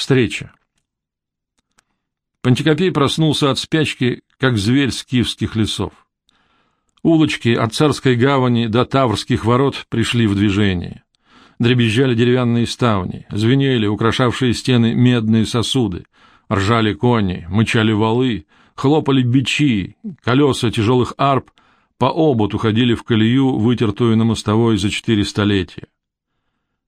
Встреча. Пантикопей проснулся от спячки, как зверь с киевских лесов. Улочки от царской гавани до Таврских ворот пришли в движение. Дребезжали деревянные ставни, звенели украшавшие стены медные сосуды, ржали кони, мычали валы, хлопали бичи, колеса тяжелых арб по обод уходили в колею, вытертую на мостовой за четыре столетия.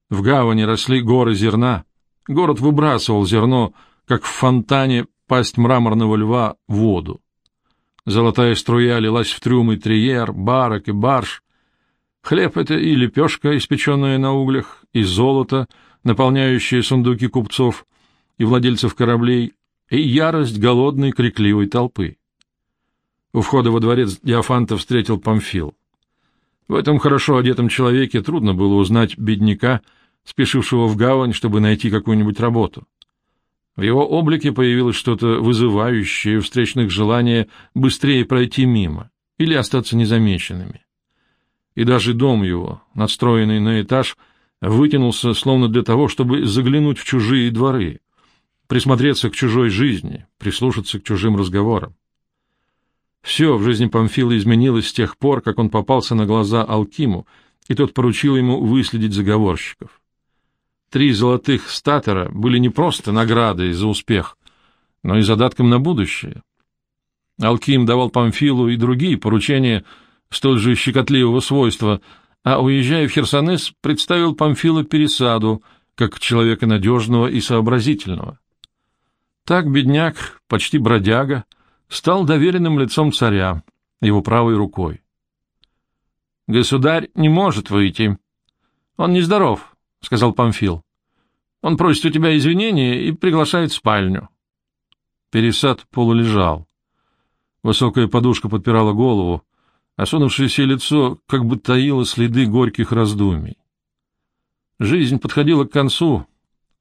В гавани росли горы зерна, город выбрасывал зерно, как в фонтане пасть мраморного льва, воду. Золотая струя лилась в трюмы триер, барок и барж. Хлеб — это и лепешка, испеченная на углях, и золото, наполняющее сундуки купцов и владельцев кораблей, и ярость голодной крикливой толпы. У входа во дворец Диофанта встретил Памфил. В этом хорошо одетом человеке трудно было узнать бедняка, спешившего в гавань, чтобы найти какую-нибудь работу. В его облике появилось что-то вызывающее встречных желание быстрее пройти мимо или остаться незамеченными. И даже дом его, надстроенный на этаж, вытянулся словно для того, чтобы заглянуть в чужие дворы, присмотреться к чужой жизни, прислушаться к чужим разговорам. Все в жизни Памфила изменилось с тех пор, как он попался на глаза Алкиму, и тот поручил ему выследить заговорщиков. Три золотых статера были не просто наградой за успех, но и задатком на будущее. Алким давал Памфилу и другие поручения столь же щекотливого свойства, а, уезжая в Херсонес, представил Памфила пересаду, как человека надежного и сообразительного. Так бедняк, почти бродяга, — стал доверенным лицом царя, его правой рукой. — Государь не может выйти. — Он нездоров, — сказал Памфил. — Он просит у тебя извинения и приглашает в спальню. Пересад полулежал. Высокая подушка подпирала голову, осунувшееся лицо как бы таило следы горьких раздумий. Жизнь подходила к концу.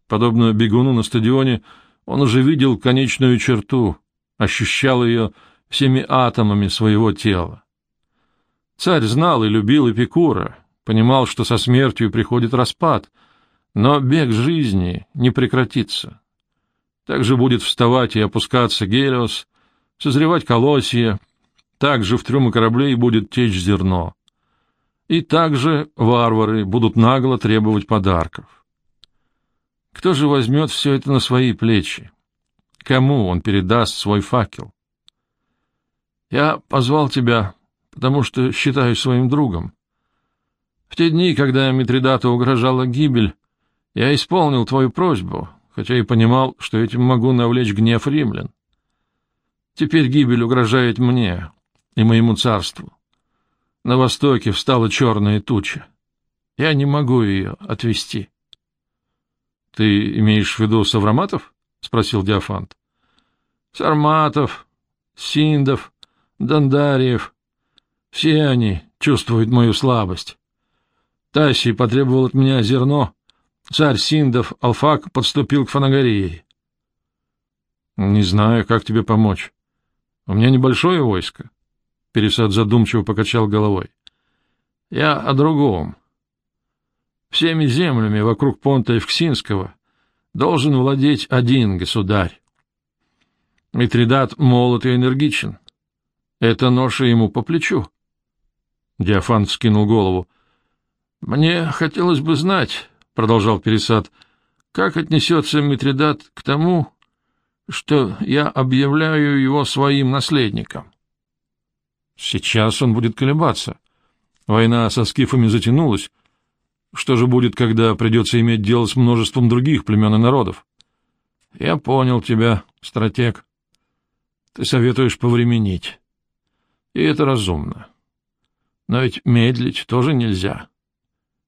Подобно бегуну на стадионе, он уже видел конечную черту — ощущал ее всеми атомами своего тела. Царь знал и любил Эпикура, понимал, что со смертью приходит распад, но бег жизни не прекратится. Также будет вставать и опускаться Гелиос, созревать колосья, также в трюмы кораблей будет течь зерно. И также варвары будут нагло требовать подарков. Кто же возьмет все это на свои плечи? Кому он передаст свой факел? Я позвал тебя, потому что считаю своим другом. В те дни, когда Митридату угрожала гибель, я исполнил твою просьбу, хотя и понимал, что этим могу навлечь гнев римлян. Теперь гибель угрожает мне и моему царству. На востоке встала черная туча. Я не могу ее отвести. — Ты имеешь в виду Савраматов? — спросил Диофант. — Сарматов, Синдов, Дондариев. Все они чувствуют мою слабость. Тассий потребовал от меня зерно. Царь Синдов, Алфак, подступил к Фанагории. — Не знаю, как тебе помочь. У меня небольшое войско. Пересад задумчиво покачал головой. — Я о другом. Всеми землями вокруг Понта Евксинского должен владеть один государь. Митридат молод и энергичен. Это ноша ему по плечу. Диафант скинул голову. — Мне хотелось бы знать, — продолжал Пересад, — как отнесется Митридат к тому, что я объявляю его своим наследником. Сейчас он будет колебаться. Война со скифами затянулась, что же будет, когда придется иметь дело с множеством других племен и народов? Я понял тебя, стратег. Ты советуешь повременить. И это разумно. Но ведь медлить тоже нельзя.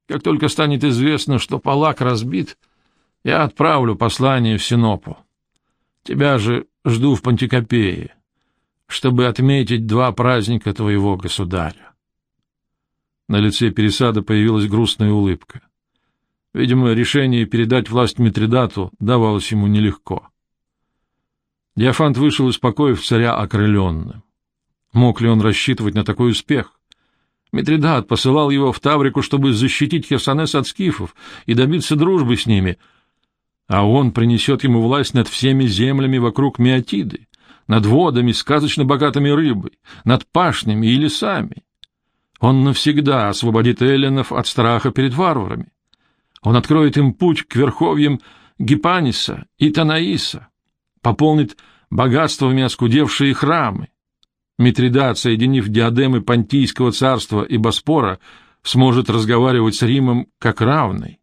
Как только станет известно, что Палак разбит, я отправлю послание в Синопу. Тебя же жду в Пантикопее, чтобы отметить два праздника твоего государя. На лице Пересада появилась грустная улыбка. Видимо, решение передать власть Митридату давалось ему нелегко. Диафант вышел из покоев царя окрыленным. Мог ли он рассчитывать на такой успех? Митридат посылал его в Таврику, чтобы защитить Херсонес от скифов и добиться дружбы с ними. а он принесет ему власть над всеми землями вокруг Меотиды, над водами, сказочно богатыми рыбой, над пашнями и лесами. Он навсегда освободит эллинов от страха перед варварами. Он откроет им путь к верховьям Гипаниса и Танаиса, пополнит богатствами оскудевшие храмы. Митридат, соединив диадемы Понтийского царства и Боспора, сможет разговаривать с Римом как равный.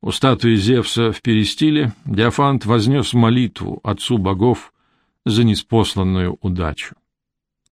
У статуи Зевса в Перестиле Диофант вознес молитву отцу богов за неспосланную удачу.